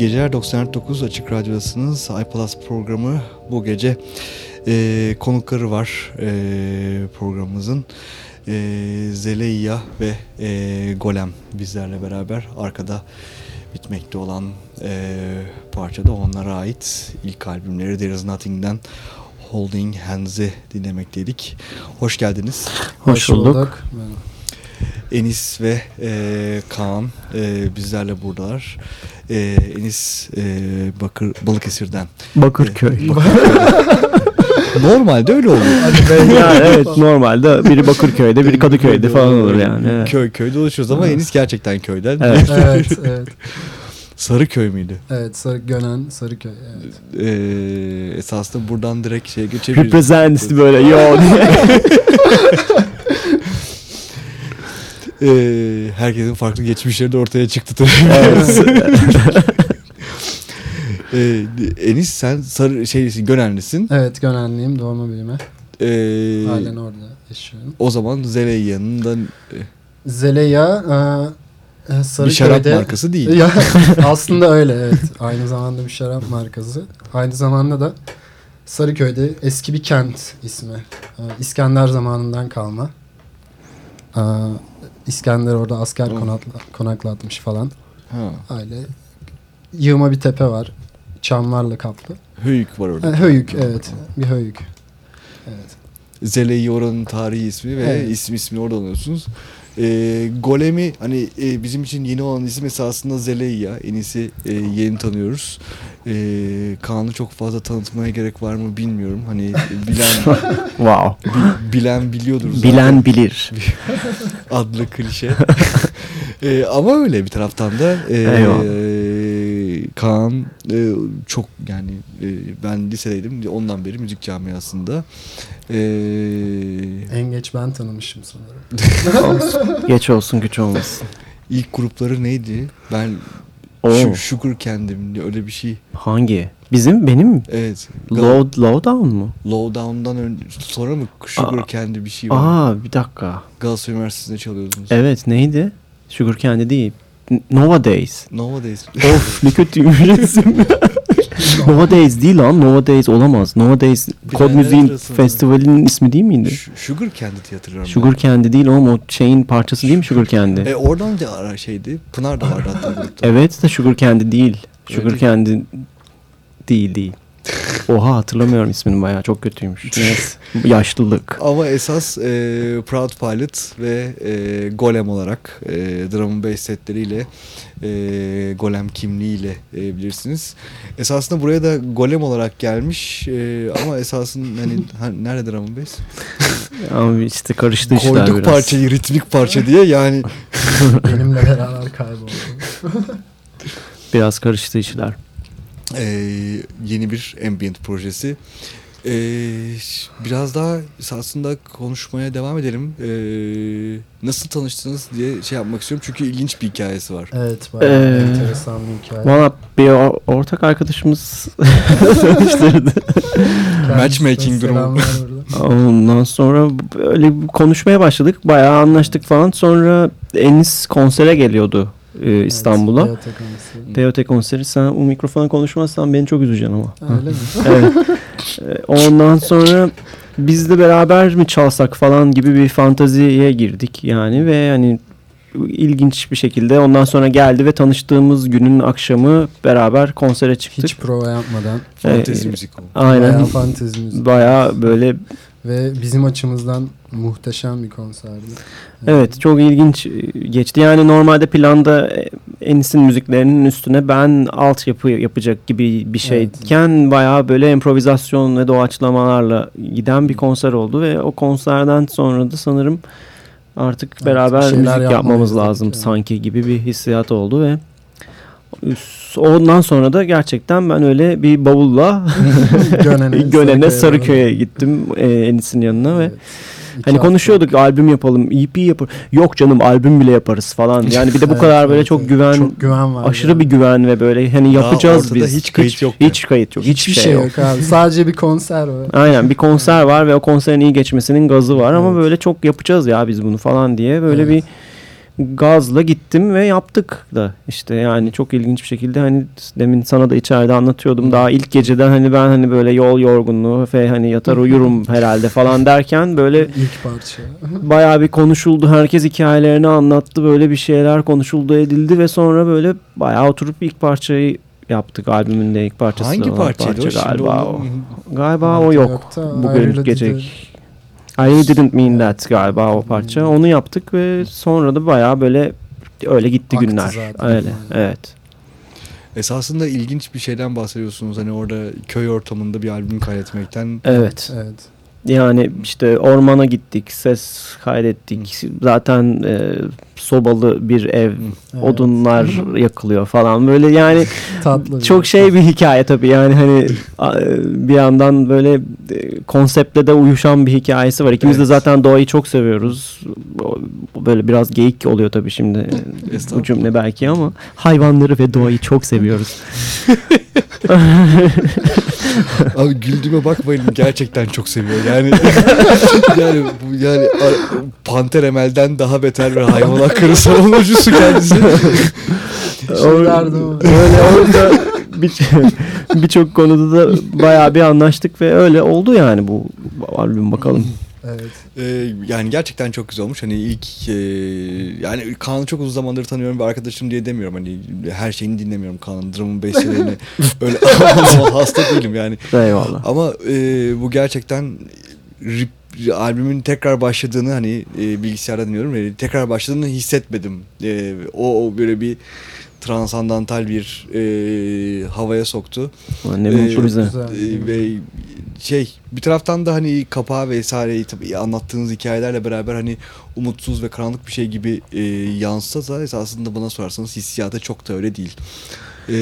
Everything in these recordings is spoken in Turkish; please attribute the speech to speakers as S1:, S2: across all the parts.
S1: geceler 94.9 Açık Radyo'dasınız. iPlus programı bu gece e, konukları var e, programımızın. E, Zeleya ve e, Golem bizlerle beraber arkada bitmekte olan e, parçada onlara ait ilk albümleri There Is Nothing'den Holding Hands'i dinlemekteydik. Hoş geldiniz.
S2: Hoş bulduk.
S1: Enis ve e, Kaan e, bizlerle buradalar. E, Enis e, Bakır Balıkesir'den.
S2: Bakırköy.
S1: E, Normalde öyle oluyor.
S2: yani evet normalde biri Bakırköy'de biri Kadıköy'de falan olur yani. Evet.
S1: Köy köy dolaşıyoruz ama Enis gerçekten köyden.
S2: Evet.
S3: evet, evet.
S1: Sarıköy müydü?
S3: Evet, Sarı, Gönen, Sarıköy. Evet.
S1: Ee, esasında buradan direkt şeye geçebiliriz.
S2: Represents böyle yo diye.
S1: Ee, herkesin farklı geçmişleri de ortaya çıktı tabii.
S2: evet.
S1: Ee, Enis sen sarı şeysin, Gönenlisin.
S3: Evet, Gönenliyim, doğma büyüme.
S1: Ee,
S3: Halen orada yaşıyorum.
S1: o zaman Zeleyya'nın
S3: Zeleya, e, e, Sarıköy'de...
S1: bir şarap markası değil.
S3: Ya, aslında öyle evet. Aynı zamanda bir şarap markası. Aynı zamanda da Sarıköy'de eski bir kent ismi. E, İskender zamanından kalma. İskender orada asker konakla, konaklatmış falan.
S1: Ha.
S3: Öyle yığma bir tepe var. Çamlarla kaplı.
S1: Höyük var orada.
S3: Ha, höyük evet. Bir höyük. Evet.
S1: Zeleyi oranın tarihi ismi ve
S3: Evet.
S1: isim ismini oradan alıyorsunuz. Ee, Golem'i hani e, bizim için yeni olan isim esasında Zeleyya. En iyisi e, yeni tanıyoruz. Ee, Kaan'ı çok fazla tanıtmaya gerek var mı bilmiyorum. Hani bilen
S2: wow.
S1: bilen biliyordur zaten.
S2: Bilen bilir.
S1: adlı klişe. Ee, ama öyle bir taraftan da e,
S2: Eyvallah.
S1: Kaan e, çok yani e, ben lisedeydim ondan beri müzik camiasında. E,
S3: En geç ben tanımışım sanırım.
S2: Olsun. Geç olsun güç olmasın.
S1: ilk grupları neydi? Ben
S2: Oo.
S1: şu Candy'm diye öyle bir şey.
S2: Hangi? Bizim benim mi?
S1: Evet.
S2: Low, low down mu?
S1: Lowdown'dan önce sonra mı Sugar
S2: Aa.
S1: Candy bir şey var?
S2: Aa bir dakika.
S1: Galatasaray Üniversitesi'nde çalıyordunuz.
S2: Evet neydi? Sugar Candy değil. N- Nova Days.
S1: Nowadays.
S2: of ne kötüymüş isim. Nova Days değil lan. Nova Days olamaz. Nova Days Kod
S1: Bilenler
S2: Müziğin
S1: arasında.
S2: Festivalinin ismi değil miydi?
S1: Ş- Sugar Candy diye hatırlıyorum.
S2: Sugar Candy değil oğlum o şeyin parçası değil mi Sugar Candy?
S1: ben. E, oradan da ara şeydi. Pınar da vardı hatta grupta.
S2: Evet de Sugar Candy değil. Sugar
S1: Öyle.
S2: Candy değil değil. Oha hatırlamıyorum ismini bayağı çok kötüymüş. Yaşlılık.
S1: Ama esas e, Proud Pilot ve e, Golem olarak e, drum and bass setleriyle e, Golem kimliğiyle e, bilirsiniz. Esasında buraya da Golem olarak gelmiş e, ama esasın hani ha, nerede drum and bass?
S2: Ama işte karıştı işler
S1: Koyduk
S2: biraz.
S1: parçayı ritmik parça diye yani
S3: Benimle beraber kayboldu.
S2: Biraz karıştı işler.
S1: E, yeni bir ambient projesi. E, biraz daha esasında konuşmaya devam edelim. E, nasıl tanıştınız diye şey yapmak istiyorum çünkü ilginç bir hikayesi var.
S3: Evet, bayağı
S2: Ee,
S3: enteresan bir hikaye.
S2: Valla bir or- ortak arkadaşımız tanıştırdı.
S1: Matchmaking durumu.
S2: Ondan sonra böyle bir konuşmaya başladık. Bayağı anlaştık falan. Sonra Enis konsere geliyordu e, İstanbul'a.
S3: Evet.
S2: Peyote konseri. Sen o mikrofona konuşmazsan beni çok üzeceksin ama.
S3: Öyle mi?
S2: evet. Ee, Ondan sonra biz de beraber mi çalsak falan gibi bir fantaziye girdik yani ve hani ilginç bir şekilde ondan sonra geldi ve tanıştığımız günün akşamı beraber konsere çıktık.
S3: Hiç prova yapmadan.
S1: Fantezi
S2: Ee,
S1: müzik o.
S2: Aynen.
S3: Bayağı fantezi müzik.
S2: Bayağı böyle
S3: Ve bizim açımızdan muhteşem bir konserdi.
S2: evet çok ilginç e, geçti. Yani normalde planda e, Enis'in müziklerinin üstüne ben altyapı yapacak gibi bir şeyken bayağı böyle improvizasyon ve doğaçlamalarla giden bir konser oldu ve o konserden sonra da sanırım artık
S3: Evet,
S2: beraber
S3: şeyler
S2: müzik yapmamız lazım
S3: yani.
S2: sanki gibi bir hissiyat oldu ve ondan sonra da gerçekten ben öyle bir bavulla
S3: Gönen'e,
S2: Gönen'e
S3: Sarıköy'e
S2: gittim e, Enis'in yanına ve
S3: Evet. İki
S2: Hani
S3: hafta.
S2: konuşuyorduk albüm yapalım, EP yapar. Yok canım albüm bile yaparız falan. Yani bir de bu
S3: Evet,
S2: kadar böyle
S3: evet,
S2: çok güven,
S3: Çok güven var.
S2: aşırı
S3: yani.
S2: bir güven ve böyle hani
S1: Daha
S2: yapacağız biz.
S1: hiç kayıt yok
S2: Hiç kayıt yok. Hiçbir
S3: Hiçbir
S2: şey yok.
S3: abi. Sadece bir konser var.
S2: Aynen bir konser var ve o konserin iyi geçmesinin gazı var ama
S3: Evet.
S2: böyle çok yapacağız ya biz bunu falan diye böyle
S3: Evet.
S2: bir gazla gittim ve yaptık da işte yani çok ilginç bir şekilde hani demin sana da içeride anlatıyordum daha ilk geceden hani ben hani böyle yol yorgunluğu ve hani yatar uyurum herhalde falan derken böyle
S3: İlk parça.
S2: bayağı bir konuşuldu herkes hikayelerini anlattı böyle bir şeyler konuşuldu edildi ve sonra böyle bayağı oturup ilk parçayı yaptık albümün de ilk parçası
S1: Hangi parçaydı
S2: parça
S1: o?
S2: Galiba o. Galiba o yok. Bugün gece. I didn't mean that galiba o parça. Onu yaptık ve sonra da bayağı böyle öyle gitti
S3: Aktı
S2: günler.
S3: zaten.
S2: Öyle. Evet.
S1: Esasında ilginç bir şeyden bahsediyorsunuz. Hani orada köy ortamında bir albüm kaydetmekten.
S2: Evet.
S3: Evet.
S2: Yani işte ormana gittik, ses kaydettik. Zaten e, sobalı bir ev,
S3: evet.
S2: odunlar yakılıyor falan. Böyle yani
S3: Tatlı. bir-
S2: çok şey bir hikaye tabii. Yani hani a- bir yandan böyle e, konseptle de uyuşan bir hikayesi var. İkimiz de
S1: Evet.
S2: zaten doğayı çok seviyoruz. Böyle biraz geyik oluyor tabii şimdi bu cümle belki ama hayvanları ve doğayı çok seviyoruz.
S1: Abi güldüğüme bakmayın gerçekten çok seviyor. Yani yani bu yani Panter Emel'den daha beter bir hayvan hakları savunucusu kendisi.
S3: Şeyler de o.
S2: öyle orada bir- birçok konuda da bayağı bir anlaştık ve öyle oldu yani bu albüm bakalım.
S3: Evet.
S1: Ee, yani gerçekten çok güzel olmuş. Hani ilk e, yani Kaan'ı çok uzun zamandır tanıyorum ve arkadaşım diye demiyorum. Hani her şeyini dinlemiyorum Kaan'ın drum'un bestelerini. Öyle ama hasta değilim yani.
S2: Eyvallah.
S1: Ama e, bu gerçekten rip- albümün tekrar başladığını hani e, bilgisayarda dinliyorum ve tekrar başladığını hissetmedim. E, o, o böyle bir transandantal bir e, havaya soktu.
S2: Ne mutlu bize.
S3: Güzel.
S1: E, ve şey bir taraftan da hani kapağı vesaireyi tabii anlattığınız hikayelerle beraber hani umutsuz ve karanlık bir şey gibi e, yansısa da esasında bana sorarsanız hissiyatı çok da öyle değil. E,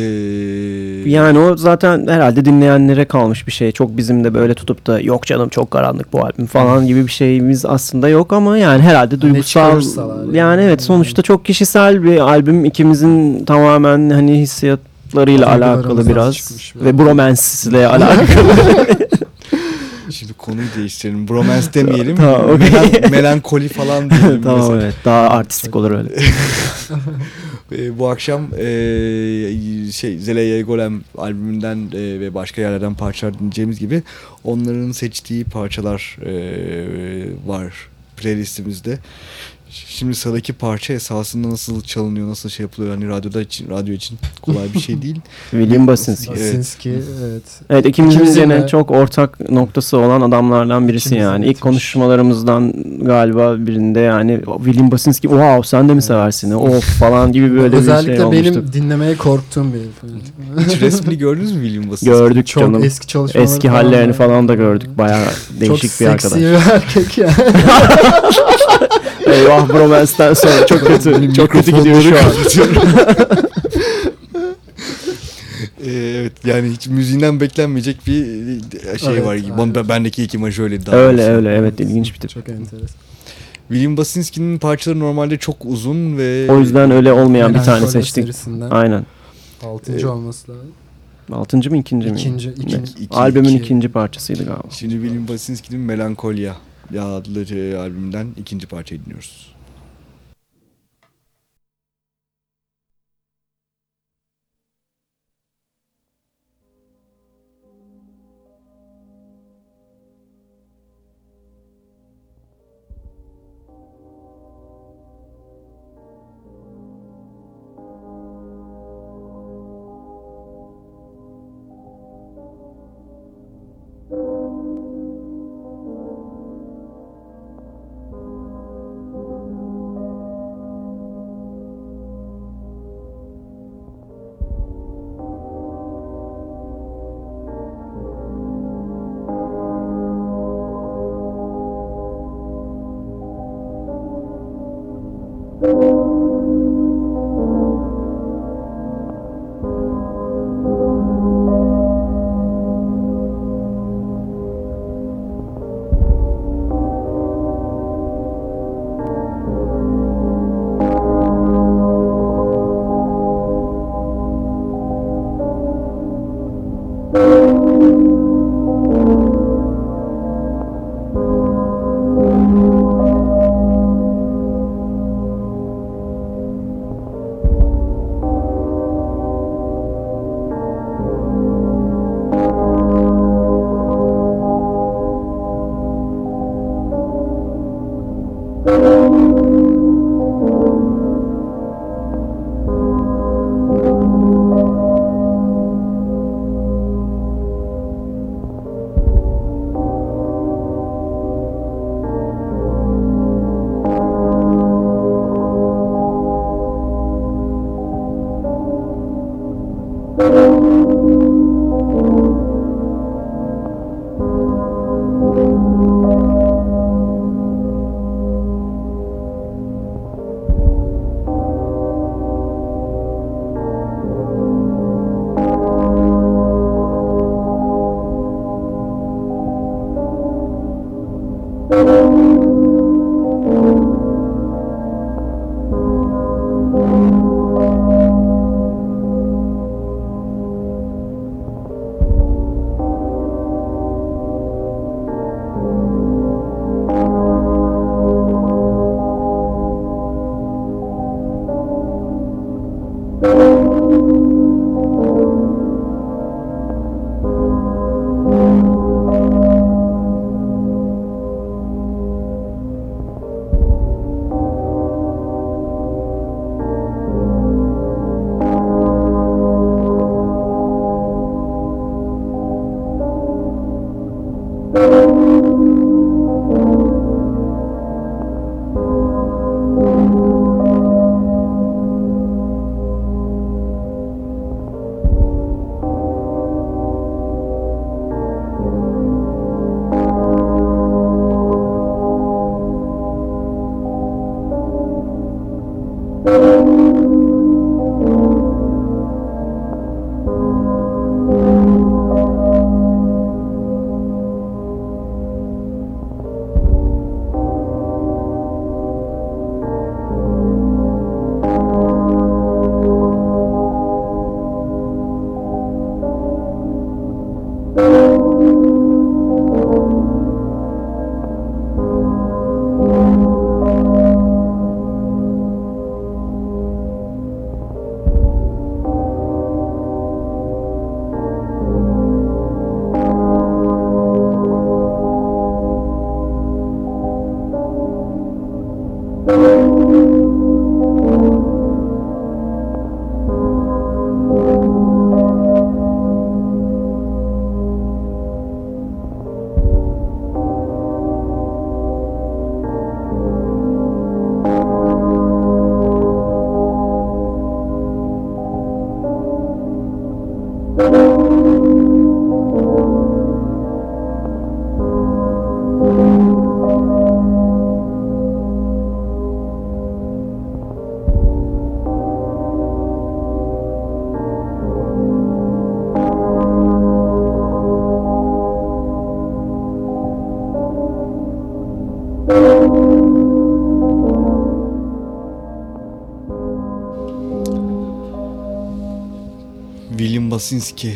S2: Yani o zaten herhalde dinleyenlere kalmış bir şey. Çok bizim de böyle tutup da yok canım çok karanlık bu albüm falan gibi bir şeyimiz aslında yok ama yani herhalde duygusal
S3: çıkarırsalar yani.
S2: yani evet sonuçta çok kişisel bir albüm ikimizin tamamen hani hissiyatlarıyla alakalı biraz ve ile alakalı.
S1: Şimdi konuyu değiştirelim. Bromance demeyelim.
S2: Tamam.
S1: Melan- melankoli falan diyelim.
S2: tamam
S1: mesela.
S2: evet daha artistik olur öyle.
S1: E, bu akşam e, şey Zeleye Golem albümünden e, ve başka yerlerden parçalar dinleyeceğimiz gibi onların seçtiği parçalar e, var playlistimizde. Şimdi sıradaki parça esasında nasıl çalınıyor, nasıl şey yapılıyor hani radyoda için, radyo için kolay bir şey değil.
S2: William Basinski.
S1: Evet.
S3: Basinski evet.
S2: Evet ikimizin gene
S3: de-
S2: çok ortak noktası olan adamlardan birisi
S3: İkimizin
S2: yani. İlk konuşmalarımızdan galiba birinde yani William Basinski wow sen de mi seversin? Of falan gibi böyle
S3: Özellikle
S2: bir şey
S3: benim
S2: olmuştu.
S3: dinlemeye korktuğum bir.
S1: Hiç resmini gördünüz mü William Basinski?
S2: Gördük
S3: Çok
S2: canım.
S3: eski çalışmaları
S2: Eski hallerini falan da gördük. Bayağı değişik
S3: Çok
S2: bir
S3: seksi
S2: arkadaş.
S3: bir erkek ya.
S2: Eyvah Bromance'den sonra çok kötü. çok kötü gidiyor şu an.
S1: Ee, evet yani hiç müziğinden beklenmeyecek bir şey
S3: Evet,
S1: var.
S3: aynen.
S1: Ben, bendeki iki imaj öyle. daha
S2: Öyle
S1: doğrusu.
S2: öyle evet ilginç bir tip.
S3: Çok enteresan.
S1: William Basinski'nin parçaları normalde çok uzun ve
S2: O yüzden öyle olmayan bir tane seçtik.
S3: serisinden
S2: Aynen.
S3: Altıncı
S1: Ee,
S3: olması lazım.
S2: Altıncı mı ikinci mi?
S3: İkinci,
S2: Ne?
S3: ikinci.
S1: İki-
S2: Albümün
S3: iki.
S2: ikinci parçasıydı galiba.
S1: Şimdi William Basinski'nin Melankolya e, albümünden ikinci parçayı dinliyoruz. Basinski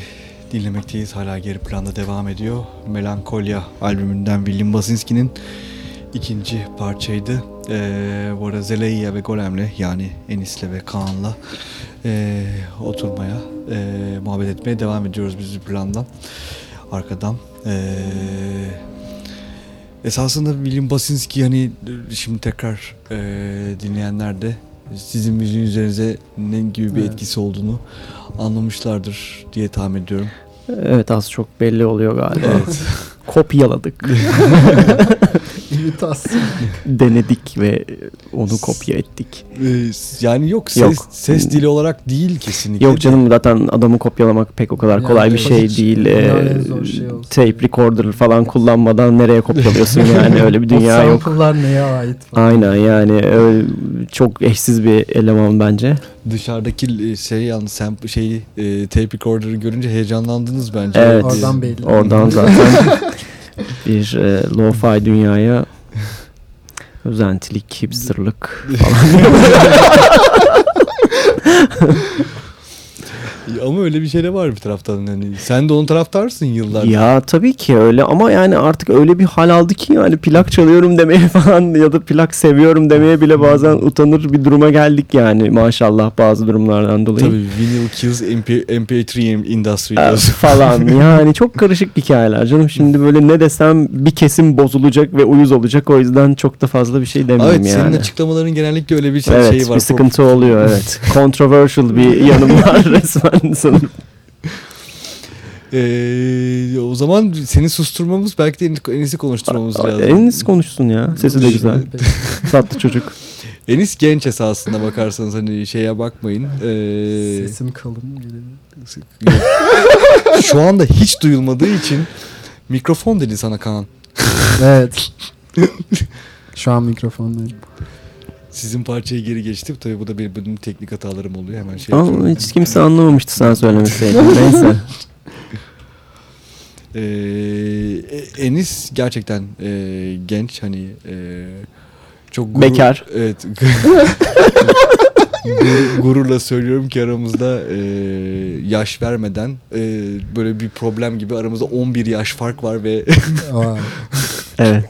S1: dinlemekteyiz. Hala geri planda devam ediyor. Melankolya albümünden William Basinski'nin ikinci parçaydı. Ee, bu arada Zelaya ve Golem'le yani Enis'le ve Kaan'la e, oturmaya, e, muhabbet etmeye devam ediyoruz biz plandan. Arkadan. E, esasında William Basinski hani şimdi tekrar e, dinleyenler de sizin müziğin üzerinize ne gibi bir
S3: Evet.
S1: etkisi olduğunu anlamışlardır diye tahmin ediyorum.
S2: Evet az çok belli oluyor galiba.
S1: Evet.
S2: Kopyaladık,
S3: İmitasyon.
S2: denedik ve onu kopya ettik.
S1: Ee, yani yok ses,
S2: Yok.
S1: ses dili olarak değil kesinlikle.
S2: Yok canım zaten adamı kopyalamak pek o kadar
S3: Yani
S2: kolay bir
S3: hiç
S2: şey değil. Ee,
S3: şeyi olsun.
S2: tape recorder falan kullanmadan nereye kopyalıyorsun yani öyle bir dünya
S3: o
S2: yok.
S3: sample'lar neye ait falan.
S2: Aynen yani öyle çok eşsiz bir eleman bence.
S1: Dışarıdaki şey yalnız sen şeyi e, tape recorder'ı görünce heyecanlandınız bence.
S2: Evet.
S3: Oradan belli.
S2: Oradan zaten bir e, lo-fi dünyaya özentilik, hipsterlık falan.
S1: Ama öyle bir şey de var bir taraftan hani. Sen de onun taraftarsın yıllardır.
S2: ya tabii ki öyle ama yani artık öyle bir hal aldı ki yani plak çalıyorum demeye falan ya da plak seviyorum demeye bile bazen utanır bir duruma geldik yani maşallah bazı durumlardan dolayı.
S1: Tabii vinyl kills MP, MP3 industry
S2: Ee,
S1: diyorsun.
S2: falan yani çok karışık hikayeler canım şimdi böyle ne desem bir kesim bozulacak ve uyuz olacak o yüzden çok da fazla bir şey demeyeyim
S1: Evet
S2: yani.
S1: senin açıklamaların genellikle öyle bir şey,
S2: evet
S1: şeyi var.
S2: bir sıkıntı oluyor evet. Controversial bir yanım var resmen sanırım.
S1: Ee, o zaman seni susturmamız belki de en, en iyisi konuşturmamız lazım.
S2: Enis konuşsun ya. Sesi de güzel. Tatlı çocuk.
S1: Enis genç esasında bakarsanız hani şeye bakmayın. Ee,
S3: Sesim kalın geliyor.
S1: Şu anda hiç duyulmadığı için mikrofon dedi sana Kaan.
S3: Evet. Şu an mikrofondayım.
S1: Sizin parçaya geri geçtim. Tabii bu da benim, benim teknik hatalarım oluyor. Hemen şey
S2: Ama hiç kimse anlamamıştı sen söylemeseydin. Neyse.
S1: Ee, E- Enis gerçekten e, genç hani e, çok gurur-
S2: Bekar.
S1: Evet. Gur- gururla söylüyorum ki aramızda e, yaş vermeden e, böyle bir problem gibi aramızda 11 yaş fark var ve
S2: Evet.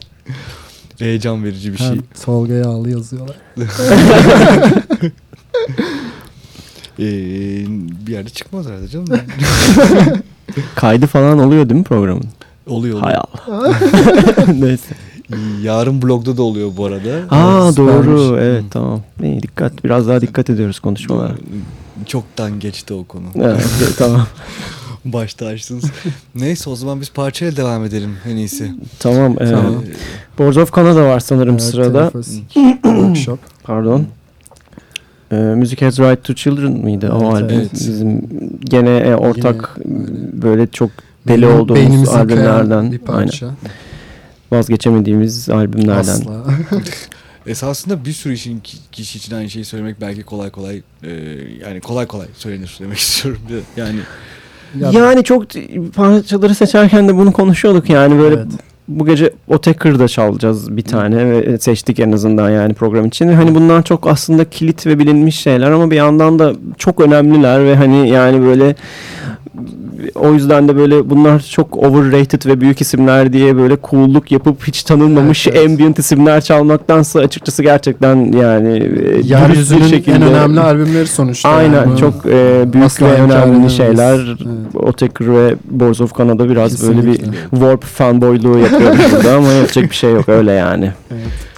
S1: Heyecan verici bir şey.
S3: hem Tolga Yağlı yazıyorlar.
S1: Ee, bir yerde çıkmaz herhalde canım.
S2: Kaydı falan oluyor değil mi programın?
S1: oluyor.
S2: Hay
S1: oluyor.
S2: Allah. Neyse.
S1: Yarın blogda da oluyor bu arada.
S2: Aa
S1: Evet,
S2: doğru.
S1: süpermiş.
S2: Evet
S1: Hı.
S2: tamam. İyi dikkat. Biraz daha dikkat ediyoruz konuşmalara.
S1: Çoktan geçti o konu.
S2: Evet tamam.
S1: Başta açtınız. Neyse o zaman biz parçayla devam edelim en iyisi.
S2: Tamam. E,
S3: Tamam.
S2: Boards of Canada var sanırım
S3: Evet,
S2: sırada.
S3: Workshop.
S2: Pardon. E, Music Has Right to Children mıydı o
S3: Evet,
S2: albüm?
S1: evet.
S2: Bizim gene e, ortak
S3: Yine
S2: böyle çok deli
S3: Benim
S2: olduğumuz albümlerden.
S3: Bir
S2: Aynen.
S3: parça.
S2: Vazgeçemediğimiz albümlerden.
S3: Asla.
S1: Esasında bir sürü işin ki- kişi için aynı şeyi söylemek belki kolay kolay e, yani kolay kolay söylenir demek istiyorum. Yani
S3: Ya-
S2: Yani çok parçaları seçerken de bunu konuşuyorduk yani böyle
S3: Evet.
S2: bu gece Otaker'da çalacağız bir tane ve seçtik en azından yani program için. Hani bunlar çok aslında kilit ve bilinmiş şeyler ama bir yandan da çok önemliler ve hani yani böyle o yüzden de böyle bunlar çok overrated ve büyük isimler diye böyle cool'luk yapıp hiç tanınmamış
S3: Evet, evet.
S2: ambient isimler çalmaktansa açıkçası gerçekten yani e,
S3: Yeryüzünün
S2: şekilde
S3: en önemli albümleri sonuçta.
S2: Aynen
S3: yani.
S2: çok e, büyük
S3: Asla
S2: ve önemli şeyler.
S3: Evet.
S2: Otaker ve Boards of Canada biraz böyle bir
S3: Kesinlikle.
S2: warp fanboyluğu yapıyoruz burada ama yapacak bir şey yok öyle yani.
S3: Evet.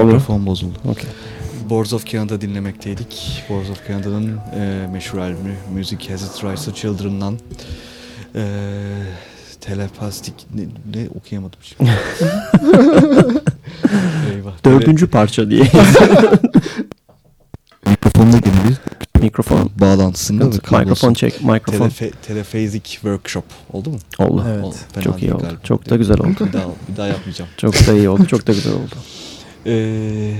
S1: Oldu? Mikrofon bozuldu.
S2: Okey.
S1: Boards of Canada dinlemekteydik. Boards of Canada'nın e, meşhur albümü Music Has Its Rights to Children'dan e, telepastik ne, ne okuyamadım şimdi. Eyvah.
S2: Dördüncü parça diye.
S1: Mikrofonla ilgili bir
S2: Mikrofon.
S1: bağlantısını
S2: Mikrofon çek. Mikrofon.
S1: Telefe, telephasic workshop oldu mu?
S2: Oldu.
S3: Evet.
S1: Oldu.
S2: Çok iyi oldu.
S1: galiba.
S2: Çok da güzel oldu.
S1: Bir daha, bir daha yapmayacağım.
S2: Çok da iyi oldu. Çok da güzel oldu.
S1: Ee,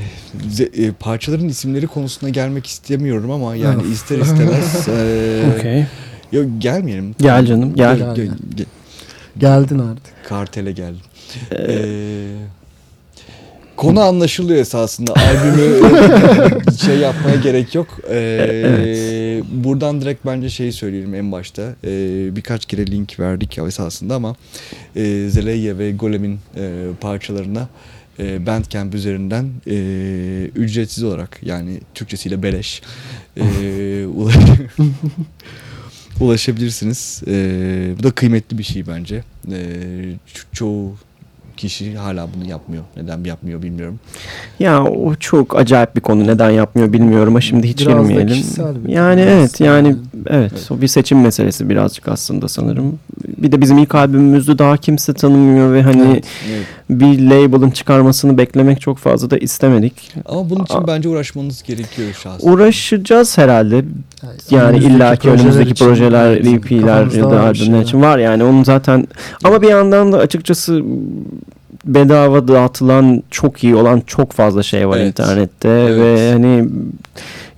S1: ze- e, parçaların isimleri konusuna gelmek istemiyorum ama yani ister istemez e,
S2: Okey.
S1: yok gelmeyelim.
S2: Gel canım gel.
S3: Gel.
S1: Ge- ge-
S3: Geldin artık.
S1: kartele geldim. Ee, konu anlaşılıyor esasında. Albümü e, şey yapmaya gerek yok. Ee, Buradan direkt bence şeyi söyleyelim en başta. Ee, birkaç kere link verdik ya esasında ama e, Zelaya ve Golem'in e, parçalarına e, Bandcamp üzerinden e, ücretsiz olarak yani Türkçesiyle beleş e, ula- ulaşabilirsiniz. E, bu da kıymetli bir şey bence. E, ço- çoğu kişi hala bunu yapmıyor. Neden yapmıyor bilmiyorum.
S2: Ya o çok acayip bir konu. Neden yapmıyor bilmiyorum ama şimdi hiç
S3: Biraz
S2: girmeyelim.
S3: kişisel bir
S2: Yani
S3: konu
S2: evet yani evet o bir seçim meselesi birazcık aslında sanırım. Bir de bizim ilk albümümüzü daha kimse tanımıyor ve hani
S3: Evet.
S1: Evet.
S2: bir label'ın çıkarmasını beklemek çok fazla da istemedik.
S1: Ama bunun için
S2: Aa.
S1: bence uğraşmanız gerekiyor şahsen.
S2: Uğraşacağız herhalde. Yani
S3: önümüzdeki
S2: illaki
S3: projeler
S2: önümüzdeki
S3: için,
S2: projeler,
S3: evet,
S2: EP'ler ya da albümler
S3: şeyler.
S2: için var yani onun zaten ama bir yandan da açıkçası bedava dağıtılan çok iyi olan çok fazla şey var
S1: Evet.
S2: internette
S1: Evet.
S2: ve hani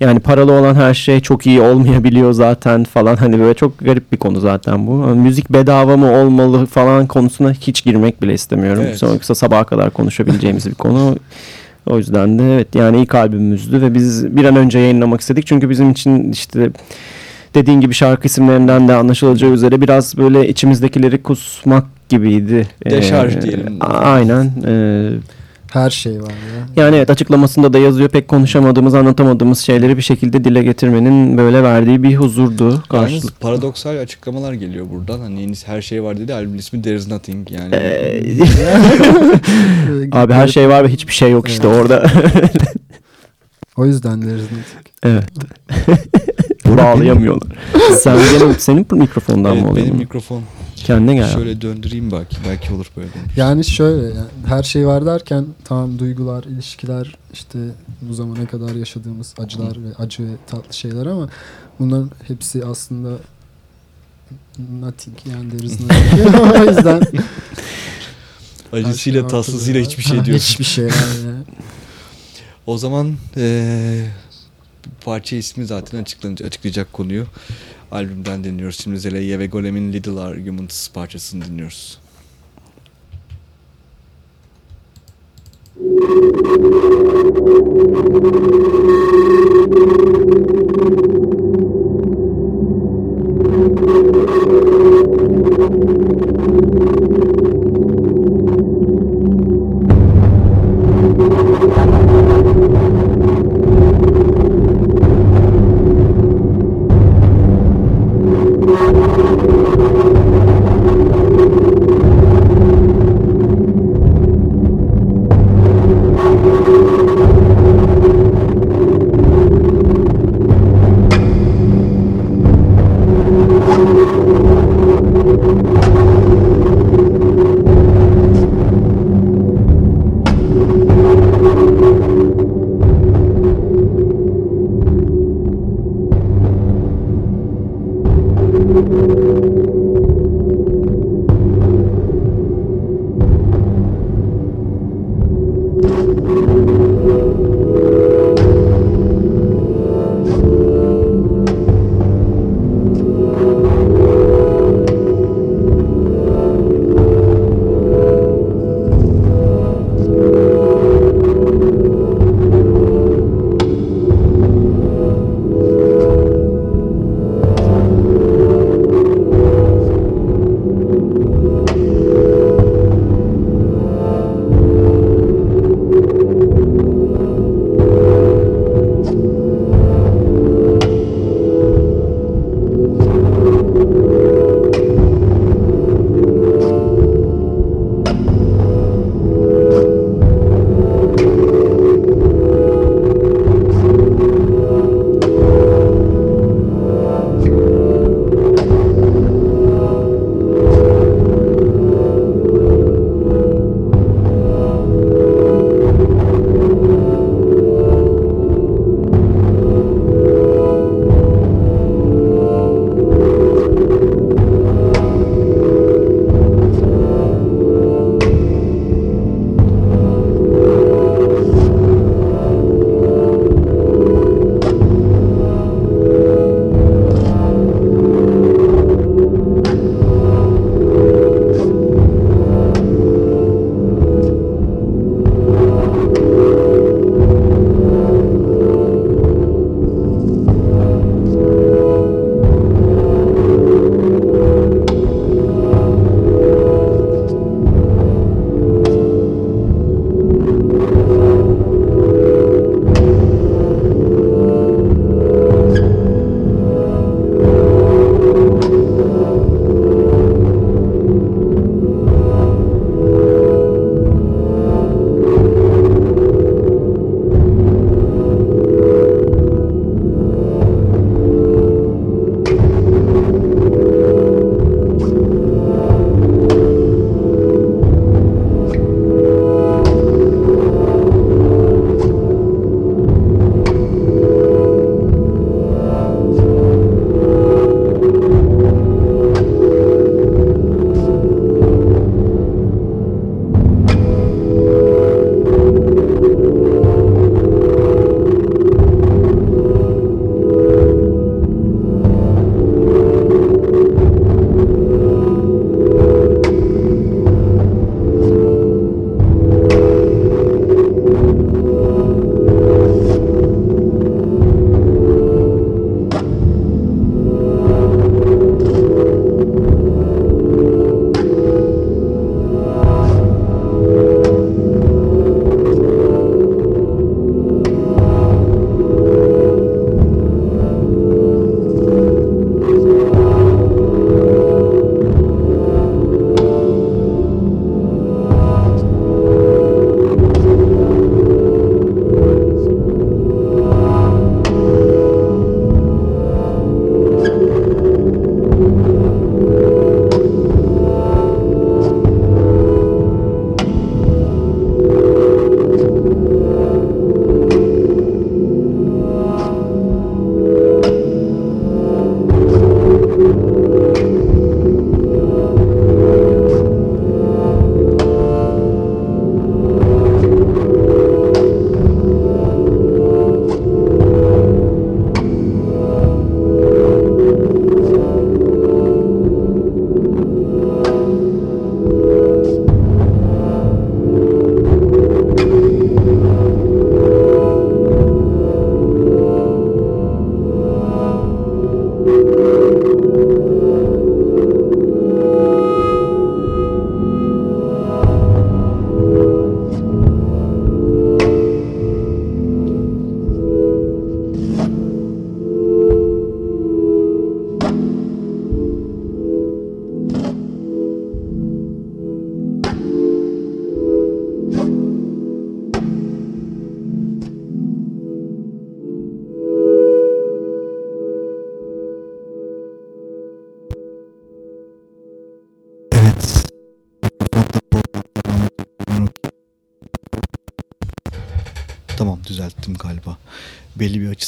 S2: yani paralı olan her şey çok iyi olmayabiliyor zaten falan hani böyle çok garip bir konu zaten bu. Yani müzik bedava mı olmalı falan konusuna hiç girmek bile istemiyorum.
S1: Evet.
S2: Sonraki sabaha kadar konuşabileceğimiz bir konu. O yüzden de evet yani ilk albümümüzdü ve biz bir an önce yayınlamak istedik. Çünkü bizim için işte dediğin gibi şarkı isimlerinden de anlaşılacağı üzere biraz böyle içimizdekileri kusmak gibiydi.
S1: Deşarj
S2: Ee,
S1: diyelim.
S2: Aynen. Ee,
S3: Her şey var ya.
S2: yani evet açıklamasında da yazıyor pek konuşamadığımız, anlatamadığımız şeyleri bir şekilde dile getirmenin böyle verdiği bir huzurdu.
S1: Yalnız
S2: Karşılık.
S1: paradoksal açıklamalar geliyor buradan. Hani her şey var dedi. Albümün ismi There is Nothing yani.
S2: Ee, Abi her şey var ve hiçbir şey yok işte
S3: Evet.
S2: orada.
S3: O yüzden deriz nothing.
S2: evet. Bağlayamıyorlar. Sen benim, senin mikrofondan
S1: Evet,
S2: mı oluyor?
S1: benim mikrofon.
S2: Kendine gel.
S1: Şöyle döndüreyim belki. Belki olur böyle.
S3: Yani şöyle yani her şey var derken tamam duygular, ilişkiler işte bu zamana kadar yaşadığımız acılar ve acı ve tatlı şeyler ama bunların hepsi aslında nothing yani deriz nothing. o yüzden
S1: Acısıyla
S3: şey
S1: tatlısıyla hiçbir şey
S3: Ha,
S1: diyor.
S3: Hiçbir şey yani.
S1: O zaman eee parça ismi zaten açıklanacak, açıklayacak konuyu albümden dinliyoruz. Şimdi Zeleye ve Golem'in Little Arguments parçasını dinliyoruz. Thank you.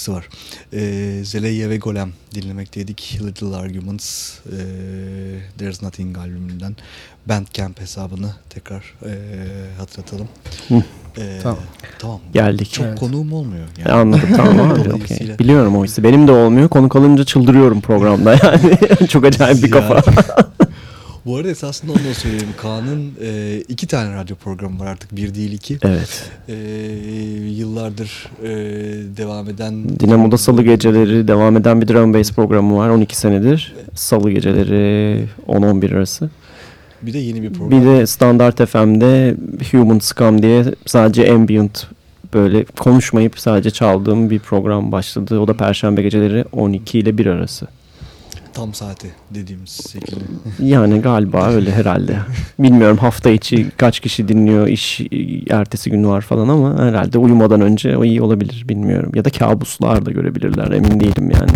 S1: Açısı var. Ee, Zeleyya ve Golem dinlemekteydik. Little Arguments, e, There's Nothing albümünden. Bandcamp hesabını tekrar e, hatırlatalım.
S2: Hı.
S1: Ee,
S3: Tamam.
S1: Tamam.
S2: Geldik.
S1: Çok
S3: Evet.
S1: konuğum olmuyor.
S2: E, Anladım tamam abi. Okey. Biliyorum o hissi. Benim de olmuyor. Konu kalınca çıldırıyorum programda yani. Çok acayip bir kafa.
S1: Bu arada esasında onu da söyleyeyim. Kaan'ın e, iki tane radyo programı var artık. Bir değil iki.
S2: Evet.
S1: E, yıllardır e, devam eden...
S2: Dinamo'da salı geceleri devam eden bir drum bass programı var 12 senedir. Salı geceleri 10-11 arası.
S1: Bir de yeni bir program.
S2: Bir de Standart FM'de Human Scum diye sadece ambient böyle konuşmayıp sadece çaldığım bir program başladı. O da perşembe geceleri 12 ile 1 arası.
S1: Tam saati dediğimiz şekilde.
S2: Yani galiba öyle herhalde. Bilmiyorum hafta içi kaç kişi dinliyor, iş ertesi gün var falan ama herhalde uyumadan önce o iyi olabilir bilmiyorum. Ya da kabuslar da görebilirler emin değilim yani.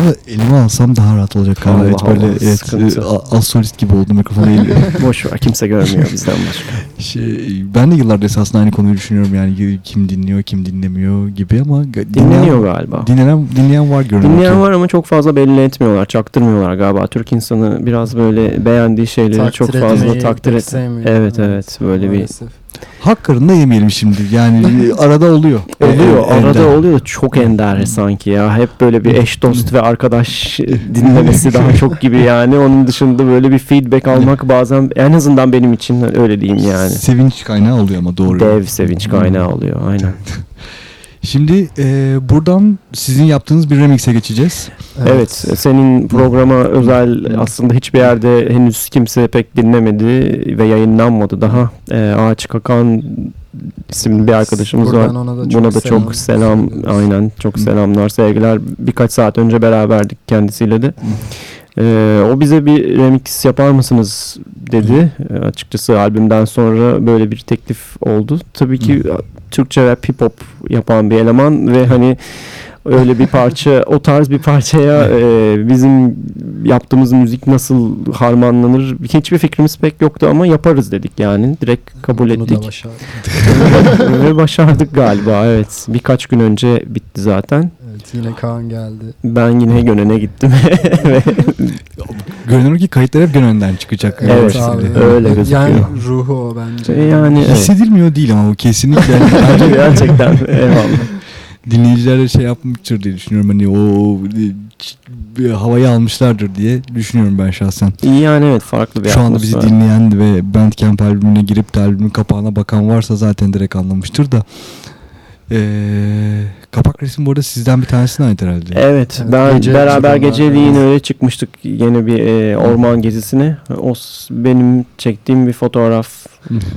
S1: Ama elime alsam daha rahat olacak galiba.
S2: Allah
S1: Evet, böyle
S2: Allah,
S1: evet,
S2: sıkıntı.
S1: e, a- az solist gibi oldu mikrofonu eğiliyor.
S2: Boş ver kimse görmüyor bizden başka.
S1: şey, ben de yıllardır esasında aynı konuyu düşünüyorum yani kim dinliyor kim dinlemiyor gibi ama
S2: Dinleniyor galiba.
S1: Dinlenen, dinleyen var görünüyor.
S2: Dinleyen
S1: ki.
S2: var ama çok fazla belli etmiyorlar, çaktırmıyorlar galiba. Türk insanı biraz böyle beğendiği şeyleri
S3: Takdir
S2: çok fazla takdir et. Evet evet böyle bir
S3: Maalesef.
S1: Haklarını da yemeyelim şimdi. Yani arada oluyor.
S2: Oluyor
S1: Ee,
S2: arada
S1: ender.
S2: oluyor çok ender sanki ya hep böyle bir eş dost ve arkadaş dinlemesi daha çok gibi yani onun dışında böyle bir feedback almak bazen en azından benim için öyle diyeyim yani
S1: Sevinç kaynağı oluyor ama doğru.
S2: dev sevinç kaynağı oluyor aynen
S1: Şimdi e, buradan sizin yaptığınız bir remix'e geçeceğiz.
S2: evet senin programa özel aslında hiçbir yerde henüz kimse pek dinlemedi ve yayınlanmadı daha Ee, Ağaç Kakan isimli bir arkadaşımız var
S3: Buradan ona da çok
S2: Buna da çok selam,
S3: söylüyoruz.
S2: aynen çok selamlar sevgiler. Birkaç saat önce beraberdik kendisiyle de. Ee, o bize bir remix yapar mısınız dedi. Ee, açıkçası albümden sonra böyle bir teklif oldu. Tabii ki Türkçe rap hip hop yapan bir eleman ve hani öyle bir parça o tarz bir parçaya e, bizim yaptığımız müzik nasıl harmanlanır hiçbir fikrimiz pek yoktu ama yaparız dedik yani direkt kabul
S3: Bunu
S2: ettik
S3: başardık.
S2: ve başardık galiba evet birkaç gün önce bitti zaten
S3: Evet, yine Kaan geldi.
S2: ben yine Gönen'e gittim
S1: Görünür ki kayıtlar hep Gönen'den çıkacak.
S2: Evet,
S1: Şimdi.
S2: öyle gözüküyor.
S3: Yani ruhu o bence.
S2: yani evet.
S1: Hissedilmiyor değil ama bu kesinlikle. Yani
S2: gerçekten eyvallah
S1: dinleyiciler de şey yapmıştır diye düşünüyorum. Hani o bir havayı almışlardır diye düşünüyorum ben şahsen.
S2: yani evet farklı bir
S1: Şu anda bizi dinleyen ve Bandcamp albümüne girip de albümün kapağına bakan varsa zaten direkt anlamıştır da. Ee, kapak resim bu arada sizden bir tanesine ait herhalde.
S2: Evet, ben
S3: gece
S2: beraber geceliğin öyle çıkmıştık yeni bir e, orman gezisine. O benim çektiğim bir fotoğraf,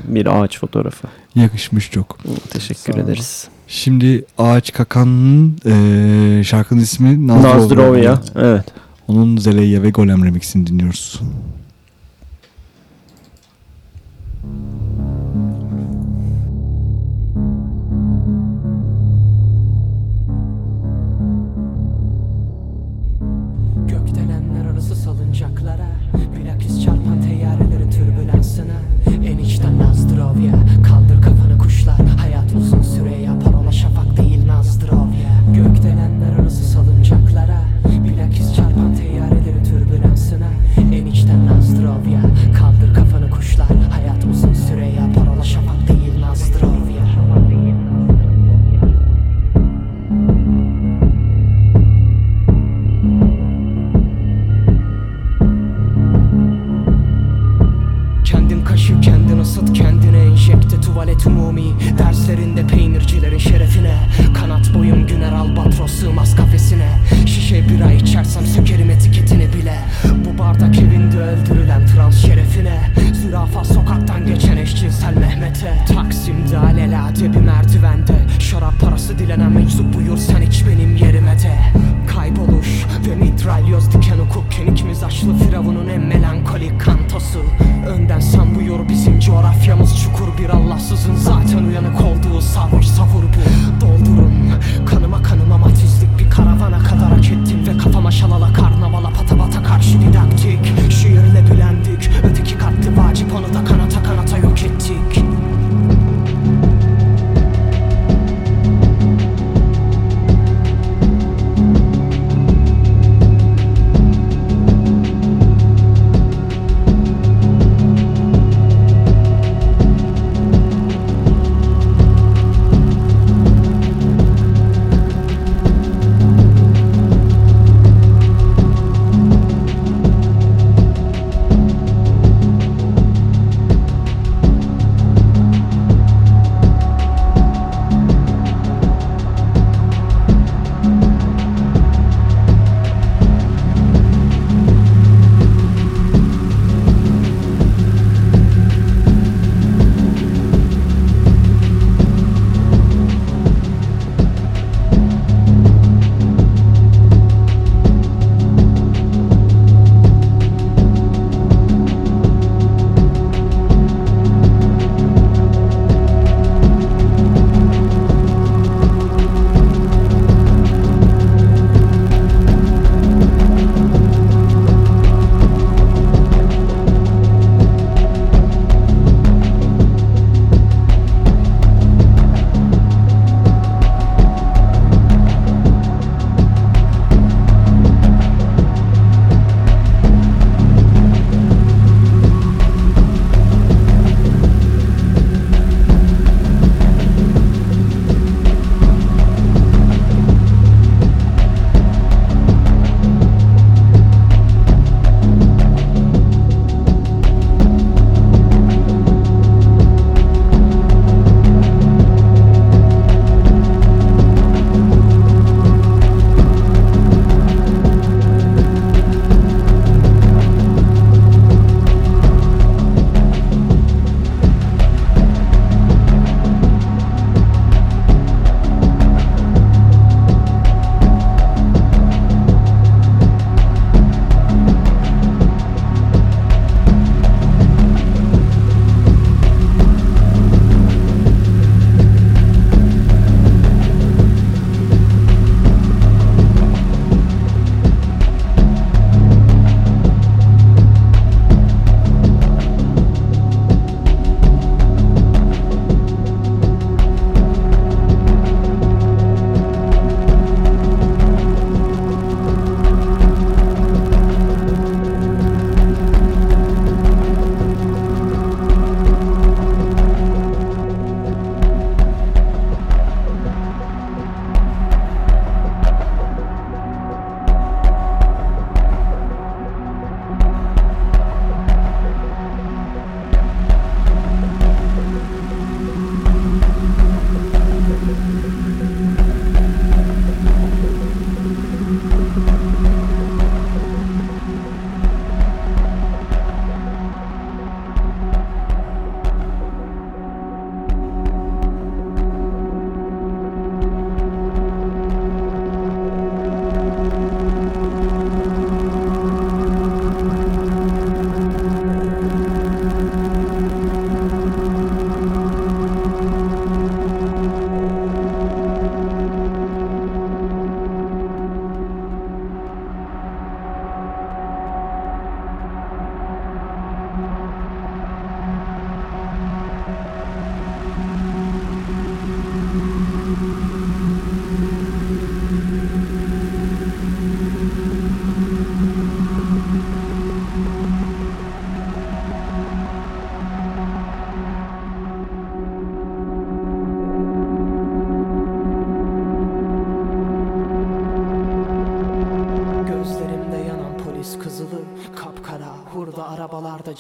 S2: bir ağaç fotoğrafı.
S1: Yakışmış çok.
S2: Teşekkür
S3: Sağ olun.
S2: ederiz.
S1: Şimdi Ağaç Kakan'ın ee, şarkının ismi Nazdrovya.
S2: Nazdrovya. Evet.
S1: Onun Zeleyya ve Golem remixini dinliyoruz.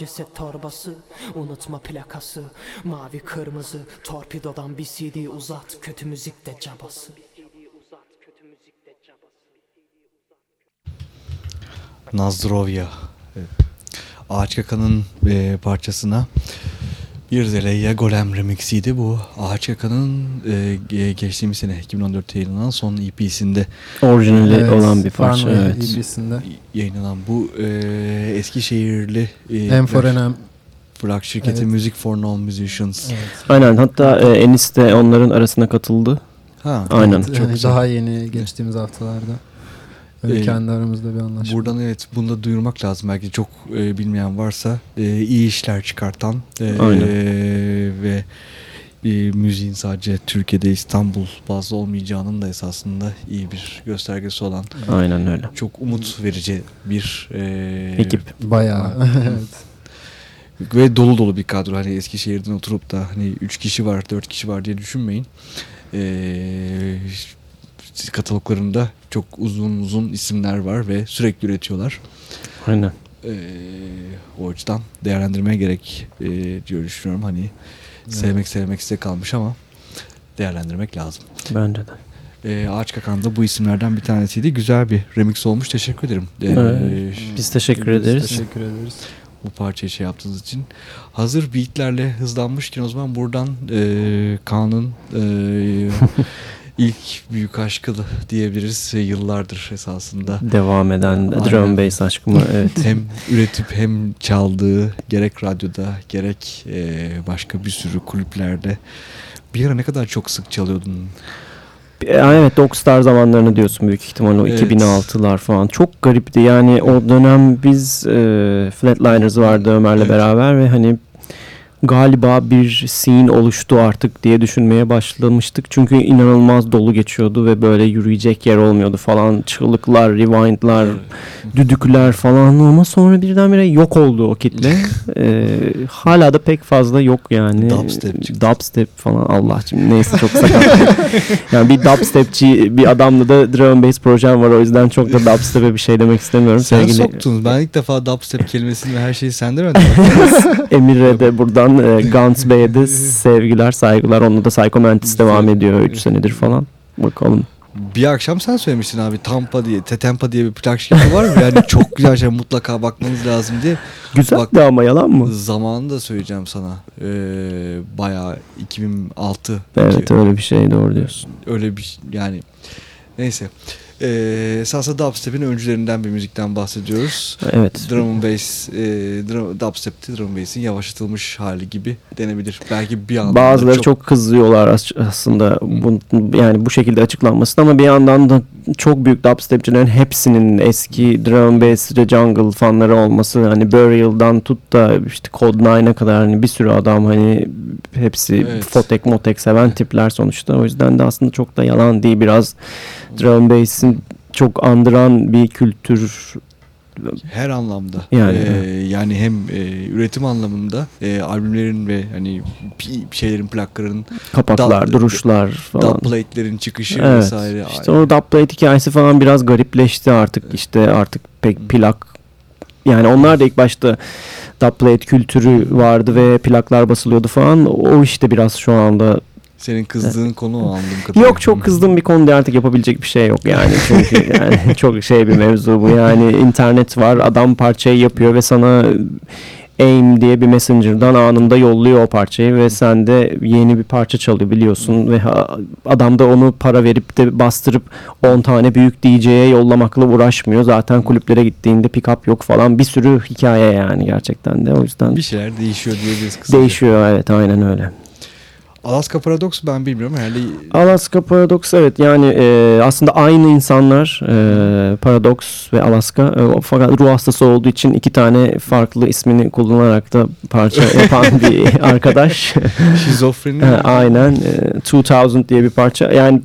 S4: Ceset torbası Unutma plakası Mavi kırmızı Torpidodan bir CD uzat Kötü müzikte cabası
S1: Nazdrovya. Evet. Ağaç Kaka'nın e, parçasına bir Zeleyya Golem remixiydi bu. Ağaç Kaka'nın e, ge- geçtiğimiz sene 2014'te yayınlanan son EP'sinde
S2: Orijinali
S3: Evet,
S2: olan bir parça. Evet.
S3: EB'sinde.
S1: yayınlanan bu e, Eskişehirli e,
S3: M for
S1: plak,
S3: NM.
S1: plak şirketi
S3: Evet.
S1: Music for Non-Musicians.
S3: Evet.
S2: Aynen hatta e, Enis de onların arasına katıldı.
S1: Ha,
S2: Aynen.
S3: Evet,
S1: çok
S3: e,
S1: güzel.
S3: Daha yeni geçtiğimiz haftalarda. Öyle
S1: Ee,
S3: kendi aramızda bir anlaşma.
S1: Buradan evet bunu da duyurmak lazım. Belki çok e, bilmeyen varsa e, iyi işler çıkartan e,
S2: Aynen.
S1: ve e, müziğin sadece Türkiye'de İstanbul bazlı olmayacağının da esasında iyi bir göstergesi olan
S2: Aynen öyle.
S1: çok umut verici bir e,
S2: Ekip.
S3: Bayağı. evet.
S1: ve dolu dolu bir kadro. Hani Eskişehir'den oturup da hani 3 kişi var 4 kişi var diye düşünmeyin. E, kataloglarında çok uzun uzun isimler var ve sürekli üretiyorlar.
S2: Aynen.
S1: Ee, o açıdan değerlendirmeye gerek e, diye düşünüyorum. Hani sevmek sevmek size kalmış ama değerlendirmek lazım.
S2: Bence de.
S1: Ee, Ağaç Kakan da bu isimlerden bir tanesiydi. Güzel bir remix olmuş. Teşekkür ederim. Ee,
S2: Evet. Biz teşekkür
S3: Biz
S2: ederiz.
S3: Teşekkür ederiz.
S1: bu parçayı şey yaptığınız için. Hazır beatlerle hızlanmışken o zaman buradan e, Kaan'ın e, ilk büyük aşkı diyebiliriz. Yıllardır esasında.
S2: Devam eden
S1: Aynen.
S2: drum bass aşkımı evet.
S1: hem üretip hem çaldığı gerek radyoda gerek e, başka bir sürü kulüplerde bir ara ne kadar çok sık çalıyordun.
S2: E, Evet Dogstar zamanlarını diyorsun büyük ihtimalle o
S1: Evet.
S2: 2006'lar falan. Çok garipti yani o dönem biz e, Flatliners vardı Ömer'le
S1: Evet.
S2: beraber ve hani galiba bir scene oluştu artık diye düşünmeye başlamıştık. Çünkü inanılmaz dolu geçiyordu ve böyle yürüyecek yer olmuyordu falan. Çığlıklar, rewindlar, düdükler falan ama sonra birdenbire yok oldu o kitle. Ee, hala da pek fazla yok yani.
S1: Dubstep çıktı.
S2: Dubstep falan Allah şimdi neyse çok sakat. yani bir dubstepçi bir adamla da drum bass projem var o yüzden çok da dubstep'e bir şey demek istemiyorum.
S1: Sen
S2: Sevgili
S1: soktun. Ben ilk defa dubstep kelimesini her şeyi senden öğrendim.
S2: Emir'e de buradan e, Gans Bey'e de sevgiler saygılar. Onunla da Psycho Mantis devam ediyor 3 senedir falan. Bakalım.
S1: bir akşam sen söylemiştin abi Tampa diye, Tetempa diye bir plak şirketi var mı? Yani çok güzel şey mutlaka bakmanız lazım diye.
S2: Güzeldi
S1: Bak-
S2: ama yalan mı?
S1: Zamanında söyleyeceğim sana. Ee, bayağı 2006.
S2: Evet öyle bir şey doğru diyorsun.
S1: öyle bir yani neyse. Ee, esasında dubstep'in öncülerinden bir müzikten bahsediyoruz.
S2: Evet.
S1: Drum and bass, e, drum, dubstep'te drum and bass'in yavaşlatılmış hali gibi denebilir. Belki bir anda
S2: Bazıları çok, kızıyorlar as- aslında bu, yani bu şekilde açıklanmasın ama bir yandan da çok büyük dubstepçilerin hepsinin eski drum bass ve jungle fanları olması hani Burial'dan tut da işte Code 9'a kadar hani bir sürü adam hani hepsi
S1: Evet.
S2: Fotek Motek seven tipler sonuçta o yüzden de aslında çok da yalan değil biraz drum bass'in çok andıran bir kültür
S1: her anlamda.
S2: Yani,
S1: Ee, yani hem e, üretim anlamında e, albümlerin ve hani şeylerin plakların
S2: kapaklar,
S1: Dub-
S2: duruşlar falan.
S1: dub plate'lerin çıkışı
S2: Evet.
S1: vesaire.
S2: İşte o dubplate hikayesi falan biraz garipleşti artık. İşte artık pek plak yani onlar da ilk başta dubplate kültürü vardı ve plaklar basılıyordu falan. O işte biraz şu anda
S1: Senin kızdığın konu o anladığım kadarıyla.
S2: yok çok kızdığım bir konuda artık yapabilecek bir şey yok yani. Çünkü yani çok şey bir mevzu bu. Yani internet var. Adam parçayı yapıyor ve sana AIM diye bir messenger'dan anında yolluyor o parçayı ve sen de yeni bir parça çalıyor biliyorsun ve adam da onu para verip de bastırıp 10 tane büyük DJ'ye yollamakla uğraşmıyor. Zaten kulüplere gittiğinde pick-up yok falan bir sürü hikaye yani gerçekten de o yüzden
S1: Bir şeyler değişiyor diyebiliriz kısaca.
S2: değişiyor evet aynen öyle.
S1: Alaska Paradox ben bilmiyorum. Herhalde
S2: Alaska Paradox evet. Yani e, aslında aynı insanlar e, Paradox ve Alaska. E, fakat ruh hastası olduğu için iki tane farklı ismini kullanarak da parça yapan bir arkadaş.
S1: şizofreni.
S2: Aynen. E, 2000 diye bir parça. Yani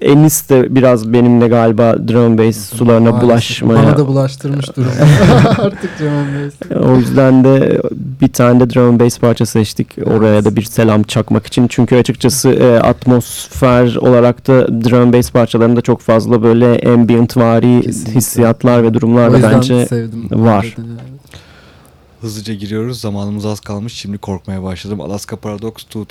S2: Enis de biraz benimle galiba drum bass sularına
S3: Maalesef.
S2: bulaşmaya.
S3: Bana da bulaştırmış durum. Artık drum bass.
S2: O yüzden de bir tane de drum bass parça seçtik. Oraya da bir selam çakmak için. Çünkü açıkçası e, atmosfer olarak da drum bass parçalarında çok fazla böyle ambient vari
S3: Kesinlikle.
S2: hissiyatlar ve durumlar da bence
S3: sevdim.
S2: var.
S1: Hızlıca giriyoruz. Zamanımız az kalmış. Şimdi korkmaya başladım. Alaska Paradox 2000.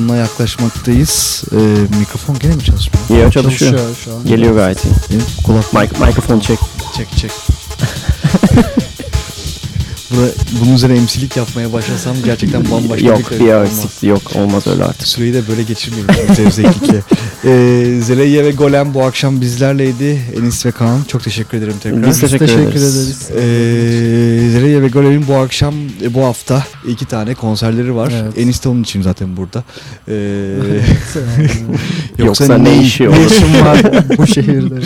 S1: sonuna yaklaşmaktayız. Ee, mikrofon gene mi çalışmıyor?
S2: İyi çalışıyor.
S3: şu an.
S2: Geliyor gayet iyi.
S1: Benim kulak
S2: Mik mikrofon çek.
S1: çek çek. Burada, bunun üzerine emsilik yapmaya başlasam gerçekten bambaşka
S2: Yok
S1: bir
S2: bir
S1: olmaz.
S2: yok olmaz öyle artık.
S1: Süreyi de böyle geçirmeyelim zevzeklikle. ee, Zeleyye ve Golem bu akşam bizlerleydi. Enis ve Kaan çok teşekkür ederim tekrar.
S2: Biz teşekkür,
S3: Teşekkür
S2: ederiz.
S3: ederiz.
S1: Ee, ve Golem'in bu akşam, e, bu hafta iki tane konserleri var.
S3: Evet.
S1: Enis de onun için zaten burada. Ee,
S2: Yoksa ne işi?
S3: Ne işim var bu şehirde?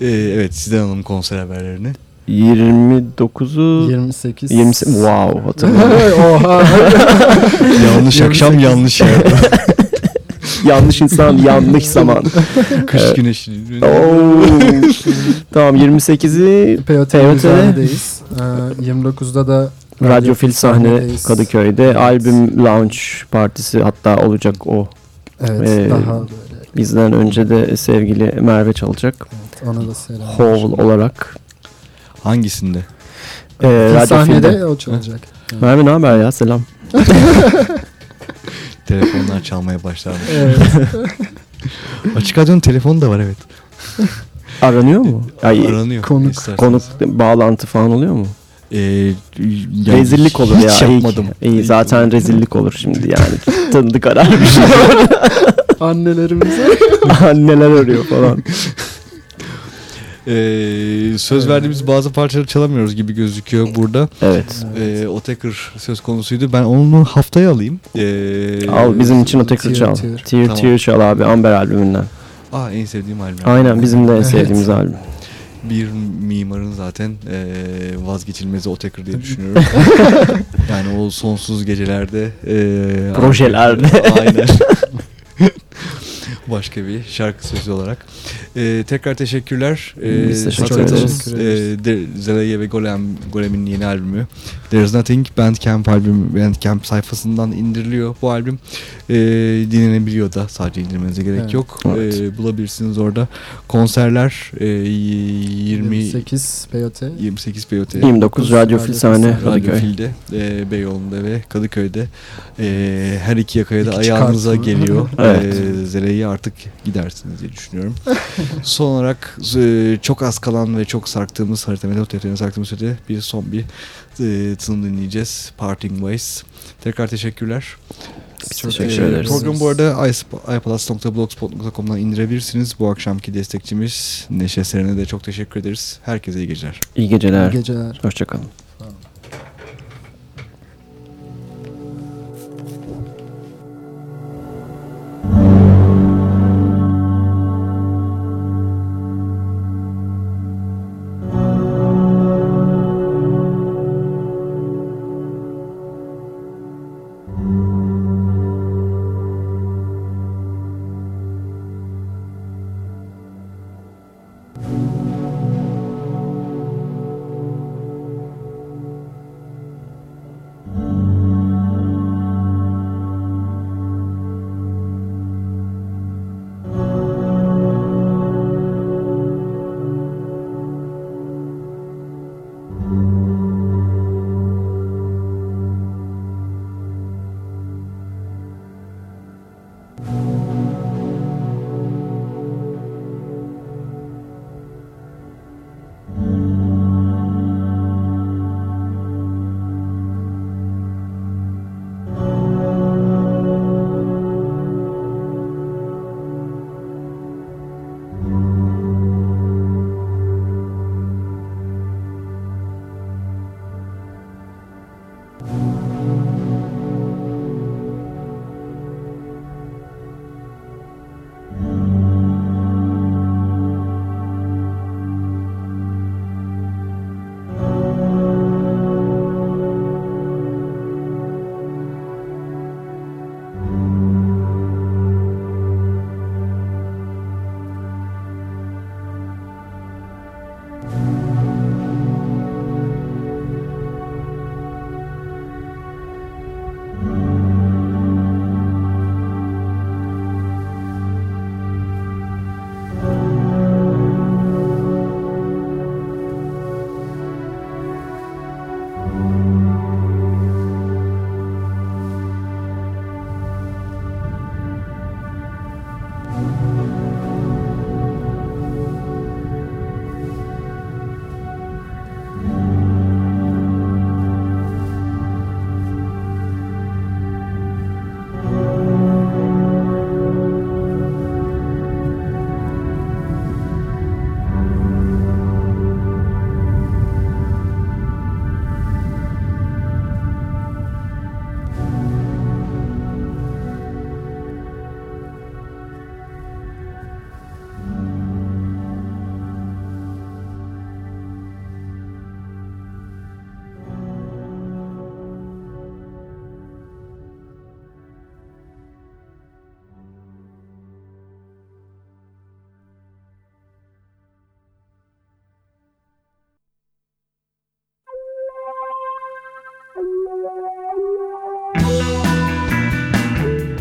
S1: Ee, evet sizden alalım konser haberlerini.
S2: 29'u
S3: 28.
S2: 20 wow hatırlıyorum.
S3: Oha.
S1: yanlış akşam yanlış yer.
S2: Yanlış insan yanlış zaman.
S1: Kış güneşi.
S2: Oo. tamam 28'i
S3: POT
S2: POT'de.
S3: müzayedeyiz. Ee, 29'da da
S2: Radyo Fil sahne. Kadıköy'de
S3: Evet.
S2: albüm launch partisi hatta olacak o.
S3: Evet
S2: Ee,
S3: daha böyle.
S2: Bizden önce de sevgili Merve çalacak.
S3: Evet, ona da selam.
S2: Howl olarak.
S1: Hangisinde?
S2: Ee, Radyo
S3: sahnede
S2: Fil'de.
S3: o çalacak. Evet.
S2: Merve ne haber ya selam.
S1: Telefonlar çalmaya başlarmış.
S3: Evet.
S1: Açık Radyo'nun telefonu da var evet.
S2: Aranıyor mu? Ay,
S1: Aranıyor.
S3: konuk-
S1: isterseniz.
S2: konuk bağlantı falan oluyor mu?
S1: Ee, yani
S2: rezillik olur ya.
S1: Hiç
S2: İyi-
S1: yapmadım.
S2: İyi, zaten rezillik olur şimdi yani. Tanıdık ararmış.
S3: Annelerimize.
S2: Anneler arıyor falan.
S1: Ee, söz verdiğimiz bazı parçaları çalamıyoruz gibi gözüküyor burada.
S2: Evet.
S1: Ee, o tekrar söz konusuydu. Ben onu haftaya alayım. Ee,
S2: Al bizim için o
S3: Tear,
S2: çal.
S3: Tear.
S2: Tear
S1: Tamam.
S2: Tear çal abi Amber albümünden.
S1: Aa en sevdiğim albüm.
S2: Aynen bizim de en
S3: Evet.
S2: sevdiğimiz albüm.
S1: Bir mimarın zaten ee, vazgeçilmezi o tekrar diye düşünüyorum. yani o sonsuz gecelerde ee,
S2: Projelerde.
S1: Aynen. Başka bir şarkı sözü olarak. Ee, tekrar teşekkürler. Ee,
S2: Biz teşekkür ederiz.
S1: Ee, De- Zelaya ve Golem, Golem'in yeni albümü. There's Nothing Bandcamp albüm Bandcamp sayfasından indiriliyor bu albüm. Ee, dinlenebiliyor da sadece indirmenize gerek
S3: Evet.
S1: yok.
S2: Evet.
S1: Ee, bulabilirsiniz orada. Konserler e, 20
S3: 28 POT.
S1: 28 POT.
S2: 29 Radyo Fil sahne
S1: Radyo
S2: Kadıköy.
S1: Fil'de, e, Beyoğlu'nda ve Kadıköy'de e, her iki yakaya da ayağınıza geliyor.
S2: Evet.
S1: E, Zere'yi artık gidersiniz diye düşünüyorum. son olarak e, çok az kalan ve çok sarktığımız harita metot defterine sarktığımız sürede bir son bir e, tınım dinleyeceğiz. Parting Ways. Tekrar teşekkürler.
S2: Biz
S3: Çok
S2: teşekkür
S3: Ee,
S2: ederiz.
S1: Programı bu arada iPlus.blogspot.com'dan indirebilirsiniz. Bu akşamki destekçimiz Neşe Seren'e de çok teşekkür ederiz. Herkese iyi geceler.
S2: İyi geceler.
S3: İyi geceler.
S2: Hoşçakalın.